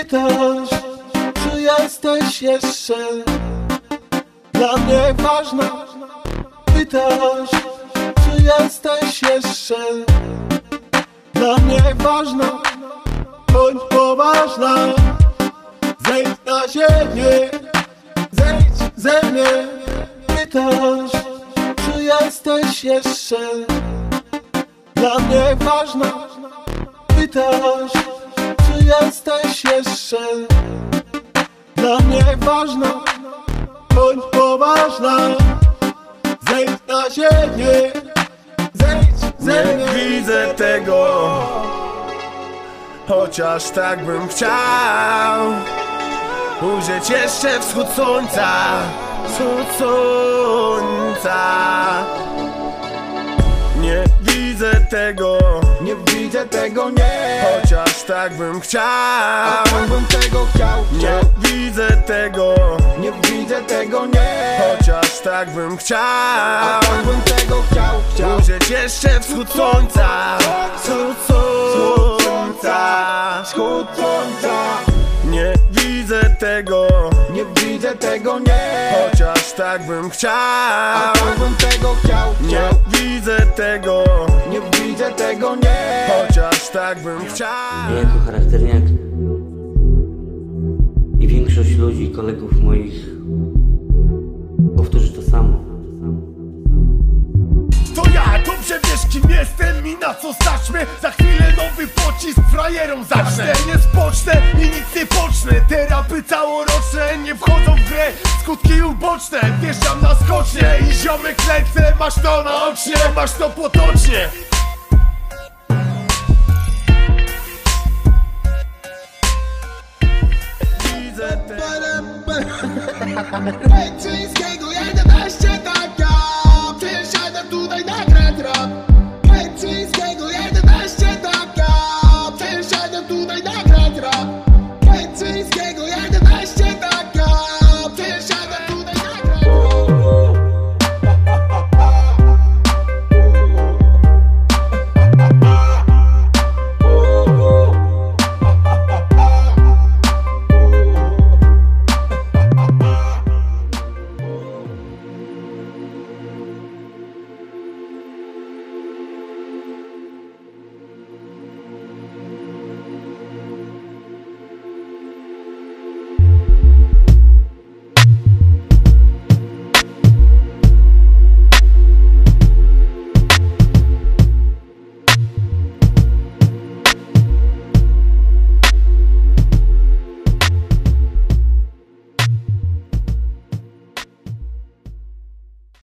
Pytasz, czy jesteś jeszcze dla mnie ważna? Pytasz, czy jesteś jeszcze dla mnie ważna? Bądź poważna, zejdź na ziemię, zejdź ze mnie. Pytasz, czy jesteś jeszcze dla mnie ważna? Pytasz, czy jesteś jeszcze dla mnie ważna? Bądź poważna, zejdź na ziemię, zejdź ze mnie. Nie widzę tego. Chociaż tak bym chciał Ujrzeć jeszcze wschód słońca. Wschód słońca. Nie widzę tego Nie widzę tego, nie. Chociaż tak bym chciał. Tak bym tego chciał, Nie. Chciał widzę tego. Nie widzę tego, nie. Chociaż tak bym chciał. Tak bym tego chciał, chciał. Ujrzeć jeszcze wschód słońca. Wschód słońca. Wschód słońca. Nie widzę tego. Nie widzę tego, nie. Chociaż tak bym chciał. Tak bym tego chciał, Nie chciał. Nie widzę tego, nie. Chociaż tak bym chciał. Ja jako charakterniak i większość ludzi, kolegów moich powtórzy to samo. To ja, dobrze wiesz kim jestem i na co stać mnie Za chwilę nowy pocisk frajerom zacznę. Nie spocznę i nic nie pocznę. Te rapy całoroczne nie wchodzą w grę. Skutki uboczne, wjeżdżam na skocznie I ziomek lecę, masz to naocznie Masz to potocznie Eighteen.